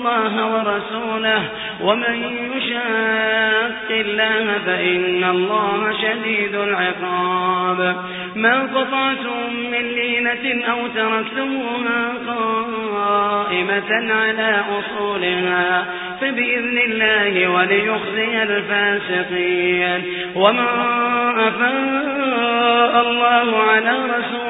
الله ورسوله ومن يشاق الله فإن الله شديد العقاب. ما قطعتم من لينة أو تركتموها قائمة على أصولها فبإذن الله وليخزي الفاسقين. وما أفاء الله على رسوله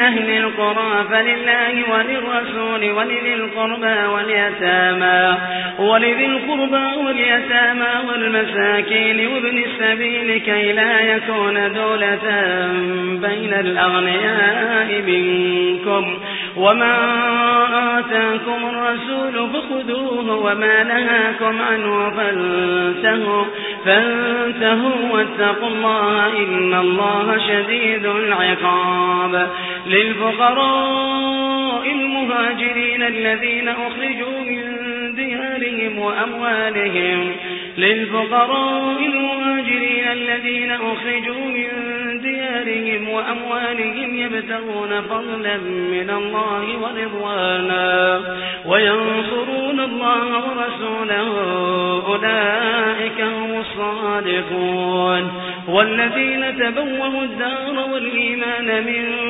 أهل القرى فلله وللرسول ولذي القربى واليتامى ولذي القربى واليتامى والمساكين وابن السبيل كي لا يكون دولة بين الأغنياء منكم. وما آتاكم الرسول فخذوه وما نهاكم عنه فانتهوا, فانتهوا واتقوا الله إن الله شديد العقاب للفقراء المهاجرين الذين أخرجوا من ديارهم وأموالهم للفقراء المهاجرين الذين أخرجوا من ديارهم وأموالهم يبتغون فضلا من الله ورضوانا وينصرون الله ورسوله أولئك هم الصادقون والذين تبوهوا الدار والإيمان من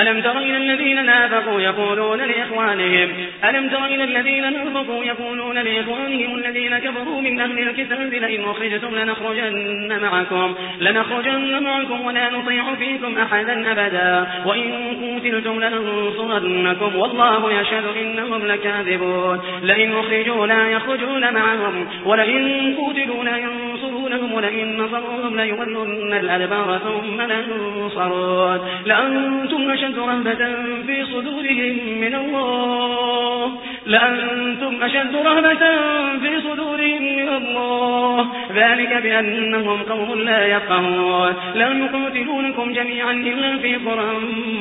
ألم تر إلى الذين نافقوا يقولون لإخوانهم؟ ألم تر إلى الذين نافقوا يقولون لإخوانهم الذين كفروا من أهل الكتاب لئن أخرجتم لنخرجن معكم لنخرجن معكم ولا نطيع فيكم أحدا أبدا. وإن قتلتم لننصرنكم والله يشهد إنهم لكاذبون. لئن أخرجوا لا يخرجون معهم ولئن قتلوا لا ينصرونهم ولئن نصروهم ليولن الأدبار ثم لا ينصرون لأنتم أشد رهبة في صدورهم من الله. لأنتم أشد رهبة في صدورهم من الله. ذلك بأنهم قوم لا يفقهون. لا يقاتلونكم جميعا إلا في قرى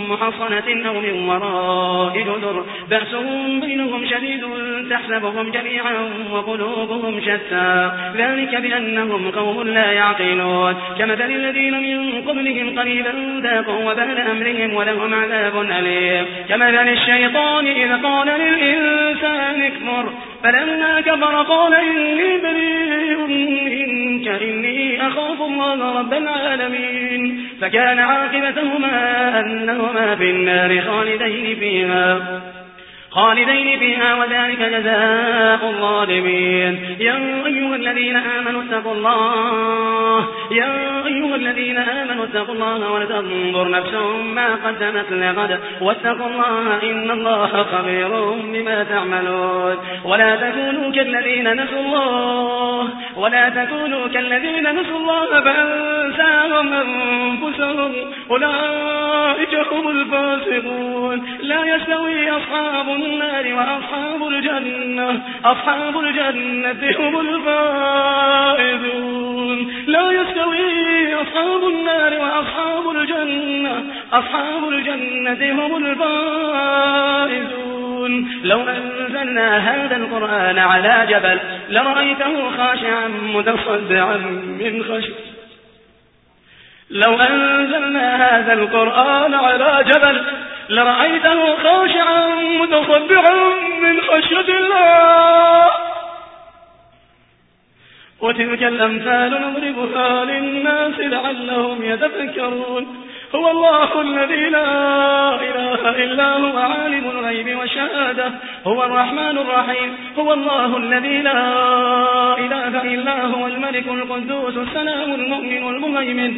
محصنة أو من وراء جدر. بأسهم بينهم شديد تحسبهم جميعا وقلوبهم شتى. ذلك بأنهم قوم لا يعقلون. كمثل الذين من قبلهم قريبا ذاقوا وبال أمرهم ولهم عذاب أليم. كمثل الشيطان إذ قال للإنسان اكفر فلما كفر قال إني بريء منك إني أخاف الله رب العالمين. فكان عاقبتهما أنهما في النار خالدين فيها. خالدين فيها وذلك جزاء الظالمين. يا أيها الذين آمنوا اتقوا الله. يا أيها الذين آمنوا اتقوا الله ولتنظر نفس ما قدمت لغد. واتقوا الله إن الله خبير بما تعملون. ولا تكونوا كالذين نسوا الله. ولا تكونوا كالذين نسوا الله فأنساهم أنفسهم أولئك هم الفاسقون لا يستوي أصحاب النار وأصحاب الجنة أصحاب الجنة هم الفائزون. لا يستوي أصحاب النار وأصحاب الجنة أصحاب الجنة هم الفائزون. لو أنزلنا هذا القرآن على جبل لرأيته خاشعا متصدعا من خشب لو أنزلنا هذا القرآن على جبل لرأيته خاشعا متصدعا من خشية الله. وتلك الأمثال نضربها للناس لعلهم يتفكرون هو الله الذي لا إله إلا هو عالم الغيب والشهادة. هو الرحمن الرحيم. هو الله الذي لا إله إلا هو الملك القدوس السلام المؤمن المهيمن.